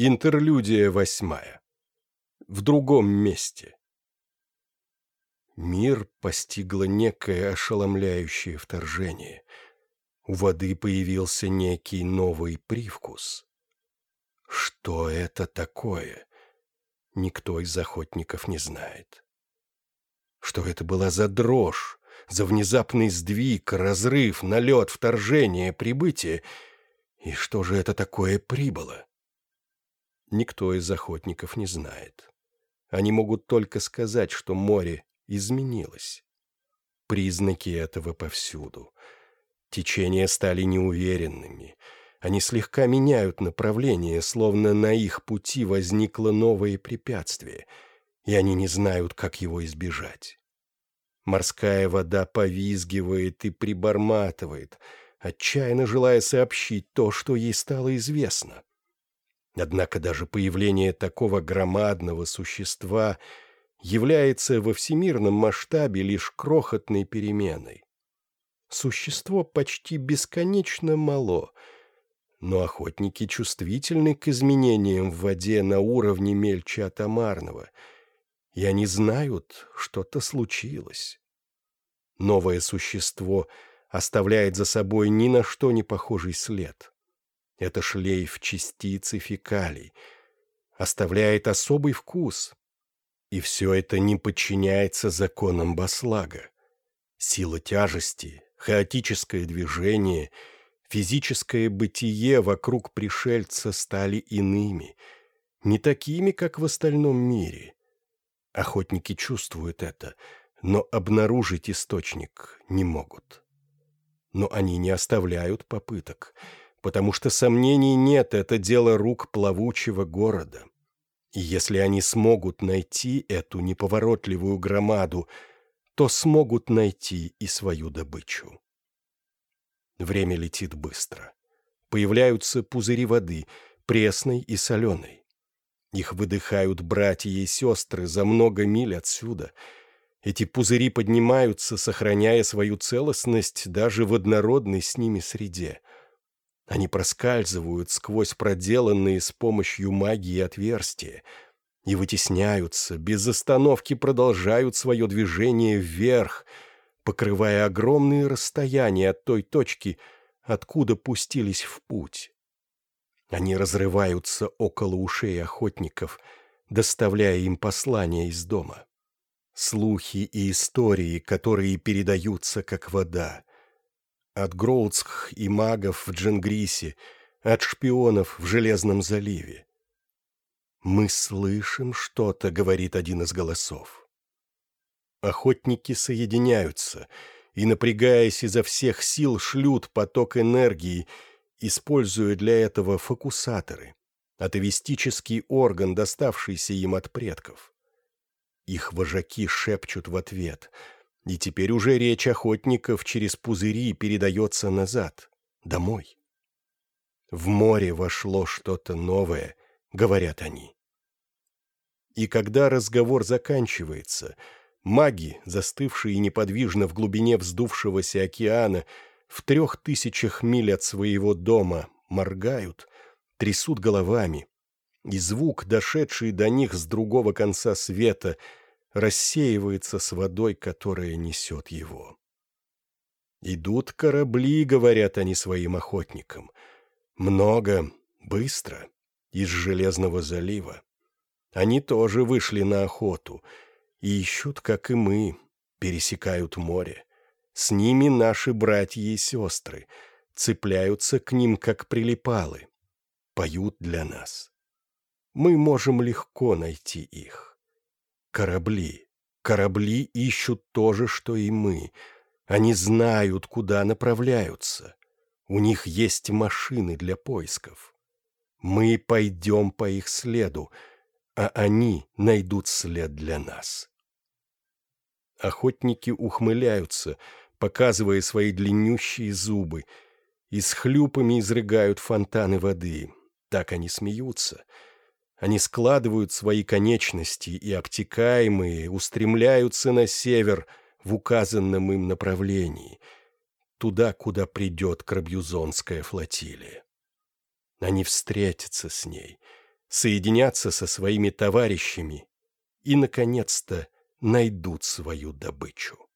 Интерлюдия восьмая. В другом месте. Мир постигло некое ошеломляющее вторжение. У воды появился некий новый привкус. Что это такое? Никто из охотников не знает. Что это была за дрожь, за внезапный сдвиг, разрыв, налет, вторжение, прибытие? И что же это такое прибыло? Никто из охотников не знает. Они могут только сказать, что море изменилось. Признаки этого повсюду. Течения стали неуверенными. Они слегка меняют направление, словно на их пути возникло новое препятствие, и они не знают, как его избежать. Морская вода повизгивает и приборматывает, отчаянно желая сообщить то, что ей стало известно. Однако даже появление такого громадного существа является во всемирном масштабе лишь крохотной переменой. Существо почти бесконечно мало, но охотники чувствительны к изменениям в воде на уровне мельче атомарного, и они знают, что-то случилось. Новое существо оставляет за собой ни на что не похожий след. Это шлейф частиц и фекалий. Оставляет особый вкус. И все это не подчиняется законам Баслага. Сила тяжести, хаотическое движение, физическое бытие вокруг пришельца стали иными, не такими, как в остальном мире. Охотники чувствуют это, но обнаружить источник не могут. Но они не оставляют попыток — потому что сомнений нет, это дело рук плавучего города. И если они смогут найти эту неповоротливую громаду, то смогут найти и свою добычу. Время летит быстро. Появляются пузыри воды, пресной и соленой. Их выдыхают братья и сестры за много миль отсюда. Эти пузыри поднимаются, сохраняя свою целостность даже в однородной с ними среде. Они проскальзывают сквозь проделанные с помощью магии отверстия и вытесняются, без остановки продолжают свое движение вверх, покрывая огромные расстояния от той точки, откуда пустились в путь. Они разрываются около ушей охотников, доставляя им послания из дома. Слухи и истории, которые передаются как вода от Гроуцх и магов в Дженгрисе, от шпионов в Железном заливе. «Мы слышим что-то», — говорит один из голосов. Охотники соединяются и, напрягаясь изо всех сил, шлют поток энергии, используя для этого фокусаторы, атовистический орган, доставшийся им от предков. Их вожаки шепчут в ответ — и теперь уже речь охотников через пузыри передается назад, домой. В море вошло что-то новое, говорят они. И когда разговор заканчивается, маги, застывшие неподвижно в глубине вздувшегося океана, в трех тысячах миль от своего дома, моргают, трясут головами, и звук, дошедший до них с другого конца света, рассеивается с водой, которая несет его. «Идут корабли», — говорят они своим охотникам. «Много, быстро, из Железного залива. Они тоже вышли на охоту и ищут, как и мы, пересекают море. С ними наши братья и сестры, цепляются к ним, как прилипалы, поют для нас. Мы можем легко найти их. Корабли. Корабли ищут то же, что и мы. Они знают, куда направляются. У них есть машины для поисков. Мы пойдем по их следу, а они найдут след для нас. Охотники ухмыляются, показывая свои длиннющие зубы, и с хлюпами изрыгают фонтаны воды. Так они смеются — они складывают свои конечности и обтекаемые устремляются на север в указанном им направлении, туда, куда придет Крабьюзонская флотилия. Они встретятся с ней, соединятся со своими товарищами и, наконец-то, найдут свою добычу.